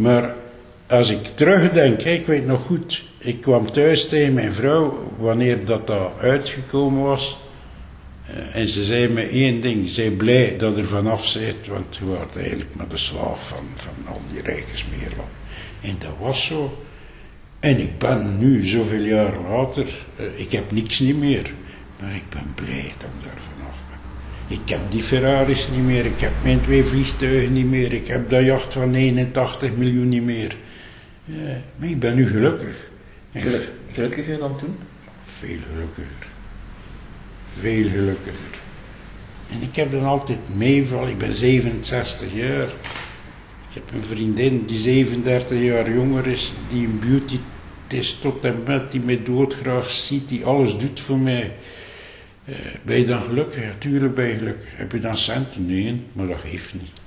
Maar als ik terugdenk, ik weet nog goed, ik kwam thuis tegen mijn vrouw wanneer dat daar uitgekomen was. Eh, En ze zei me één ding, zij blij dat er vanaf zit, want je wordt eigenlijk maar de slaaf van, van al die rijkersmeerlanden. En dat was zo. En ik ben nu, zoveel jaar later, eh, ik heb niks niet meer. Maar ik ben blij dat ik daar vanaf. Ik heb die Ferraris niet meer, ik heb mijn twee vliegtuigen niet meer, ik heb dat jacht van 81 miljoen niet meer. Eh, maar ik ben nu gelukkig. Geluk- gelukkiger dan toen? veel gelukkiger. Veel gelukkiger. En ik heb dan altijd meeval. Ik ben 67 jaar. Ik heb een vriendin die 37 jaar jonger is, die een beauty is tot en met, die mij doodgraag ziet, die alles doet voor mij. Eh, ben je dan gelukkig? Ja, tuurlijk ben je gelukkig. Heb je dan centen? Nee, maar dat geeft niet.